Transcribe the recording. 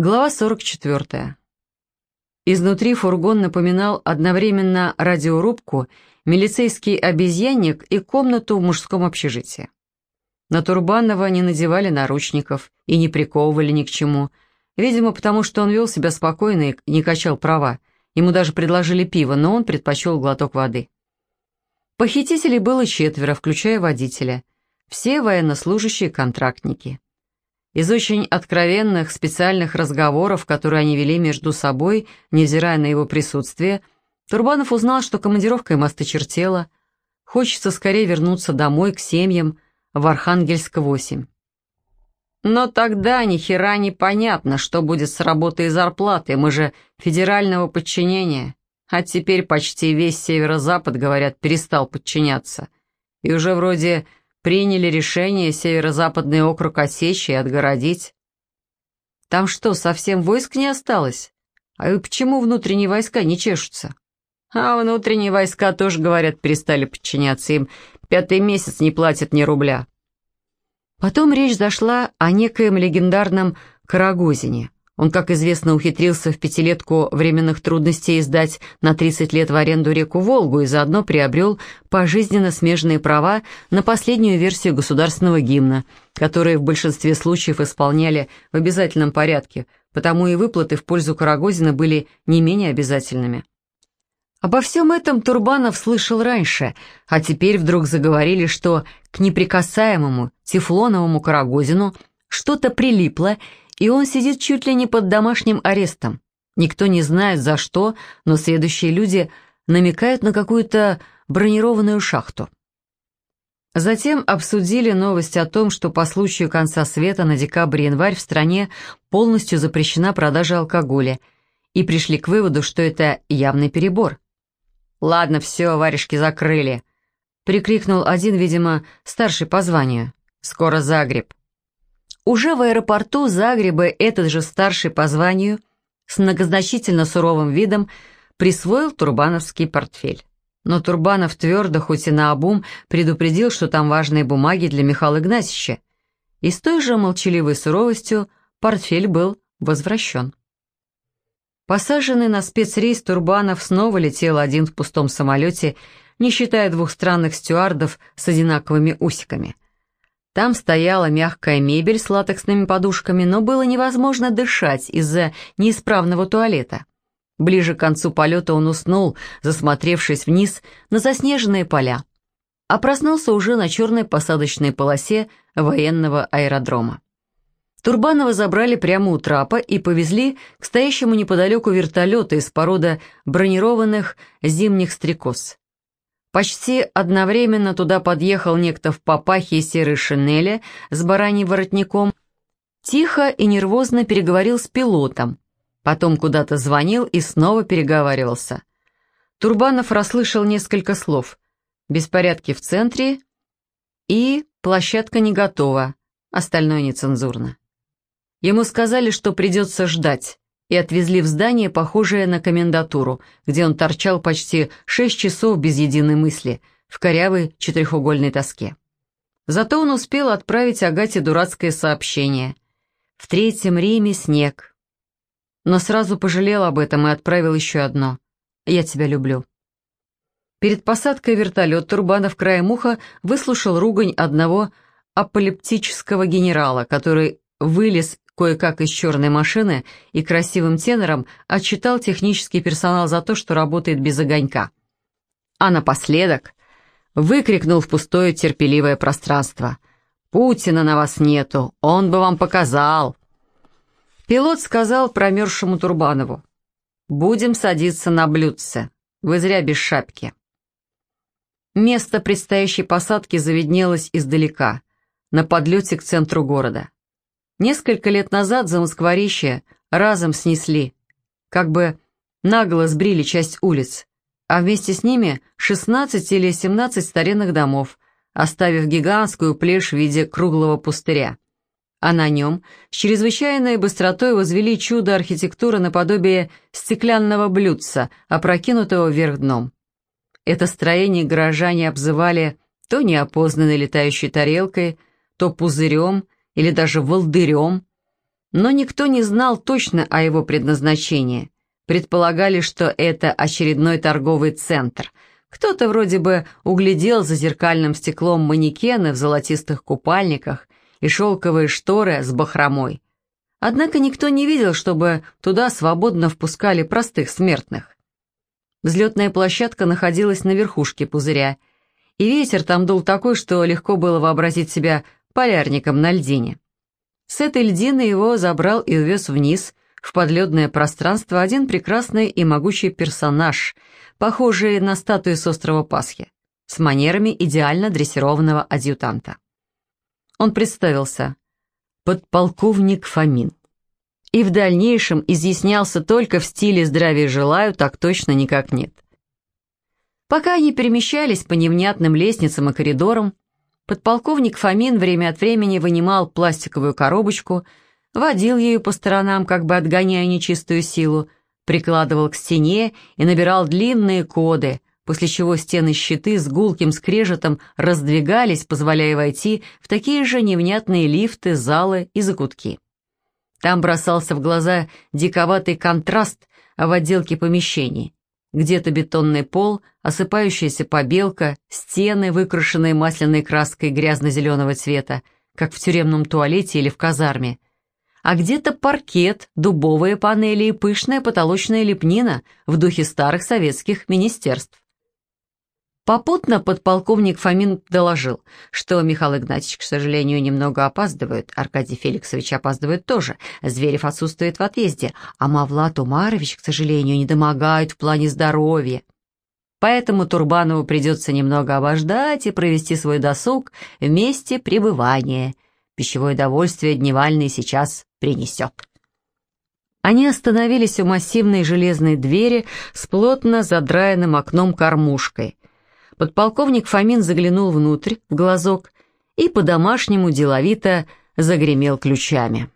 Глава 44. Изнутри фургон напоминал одновременно радиорубку, милицейский обезьянник и комнату в мужском общежитии. На Турбанова не надевали наручников и не приковывали ни к чему, видимо, потому что он вел себя спокойно и не качал права. Ему даже предложили пиво, но он предпочел глоток воды. Похитителей было четверо, включая водителя. Все военнослужащие контрактники. Из очень откровенных специальных разговоров, которые они вели между собой, невзирая на его присутствие, Турбанов узнал, что командировка им осточертела, хочется скорее вернуться домой, к семьям, в Архангельск-8. Но тогда ни хера не понятно, что будет с работой и зарплатой, мы же федерального подчинения. А теперь почти весь северо-запад, говорят, перестал подчиняться. И уже вроде приняли решение северо-западный округ осечь и отгородить. Там что, совсем войск не осталось? А и почему внутренние войска не чешутся? А внутренние войска тоже, говорят, перестали подчиняться им. Пятый месяц не платят ни рубля. Потом речь зашла о некоем легендарном Карагозине – он, как известно, ухитрился в пятилетку временных трудностей сдать на 30 лет в аренду реку Волгу и заодно приобрел пожизненно смежные права на последнюю версию государственного гимна, которые в большинстве случаев исполняли в обязательном порядке, потому и выплаты в пользу Карагозина были не менее обязательными. Обо всем этом Турбанов слышал раньше, а теперь вдруг заговорили, что к неприкасаемому тефлоновому Карагозину что-то прилипло, и он сидит чуть ли не под домашним арестом. Никто не знает за что, но следующие люди намекают на какую-то бронированную шахту. Затем обсудили новость о том, что по случаю конца света на декабрь январь в стране полностью запрещена продажа алкоголя, и пришли к выводу, что это явный перебор. «Ладно, все, варежки закрыли», — прикрикнул один, видимо, старший по званию. «Скоро Загреб». Уже в аэропорту Загреба этот же старший по званию с многозначительно суровым видом присвоил турбановский портфель. Но Турбанов твердо, хоть и наобум, предупредил, что там важные бумаги для Михаила Игнатьевича. И с той же молчаливой суровостью портфель был возвращен. Посаженный на спецрейс Турбанов снова летел один в пустом самолете, не считая двух странных стюардов с одинаковыми усиками – там стояла мягкая мебель с латексными подушками, но было невозможно дышать из-за неисправного туалета. Ближе к концу полета он уснул, засмотревшись вниз на заснеженные поля, а проснулся уже на черной посадочной полосе военного аэродрома. Турбанова забрали прямо у трапа и повезли к стоящему неподалеку вертолету из породы бронированных зимних стрекоз. Почти одновременно туда подъехал некто в папахе и серой шинели с бараньим воротником, тихо и нервозно переговорил с пилотом, потом куда-то звонил и снова переговаривался. Турбанов расслышал несколько слов «беспорядки в центре» и «площадка не готова», остальное нецензурно. Ему сказали, что придется ждать, и отвезли в здание, похожее на комендатуру, где он торчал почти шесть часов без единой мысли, в корявой четырехугольной тоске. Зато он успел отправить Агате дурацкое сообщение. «В Третьем Риме снег». Но сразу пожалел об этом и отправил еще одно. «Я тебя люблю». Перед посадкой вертолет Турбанов краем уха выслушал ругань одного апоплептического генерала, который вылез кое-как из черной машины и красивым тенором отчитал технический персонал за то, что работает без огонька. А напоследок выкрикнул в пустое терпеливое пространство. «Путина на вас нету, он бы вам показал!» Пилот сказал промерзшему Турбанову. «Будем садиться на блюдце. Вы зря без шапки». Место предстоящей посадки заведнелось издалека, на подлете к центру города. Несколько лет назад за разом снесли, как бы нагло сбрили часть улиц, а вместе с ними 16 или 17 старинных домов, оставив гигантскую плешь в виде круглого пустыря. А на нем с чрезвычайной быстротой возвели чудо архитектуры наподобие стеклянного блюдца, опрокинутого вверх дном. Это строение горожане обзывали то неопознанной летающей тарелкой, то пузырем или даже волдырем. Но никто не знал точно о его предназначении. Предполагали, что это очередной торговый центр. Кто-то вроде бы углядел за зеркальным стеклом манекены в золотистых купальниках и шелковые шторы с бахромой. Однако никто не видел, чтобы туда свободно впускали простых смертных. Взлетная площадка находилась на верхушке пузыря, и ветер там дул такой, что легко было вообразить себя полярником на льдине. С этой льдины его забрал и увез вниз, в подледное пространство, один прекрасный и могучий персонаж, похожий на статую с острова Пасхи, с манерами идеально дрессированного адъютанта. Он представился «Подполковник Фомин» и в дальнейшем изъяснялся только в стиле «здравия желаю», так точно никак нет. Пока они перемещались по невнятным лестницам и коридорам, подполковник Фомин время от времени вынимал пластиковую коробочку, водил ею по сторонам, как бы отгоняя нечистую силу, прикладывал к стене и набирал длинные коды, после чего стены-щиты с гулким скрежетом раздвигались, позволяя войти в такие же невнятные лифты, залы и закутки. Там бросался в глаза диковатый контраст в отделке помещений. Где-то бетонный пол, осыпающаяся побелка, стены, выкрашенные масляной краской грязно-зеленого цвета, как в тюремном туалете или в казарме. А где-то паркет, дубовые панели и пышная потолочная лепнина в духе старых советских министерств. Попутно подполковник Фомин доложил, что Михаил Игнатьевич, к сожалению, немного опаздывает, Аркадий Феликсович опаздывает тоже, Зверев отсутствует в отъезде, а Мавлат Умарович, к сожалению, не домогает в плане здоровья. Поэтому Турбанову придется немного обождать и провести свой досуг в месте пребывания. Пищевое удовольствие Дневальный сейчас принесет. Они остановились у массивной железной двери с плотно задраенным окном-кормушкой. Подполковник Фомин заглянул внутрь, в глазок, и по-домашнему деловито загремел ключами.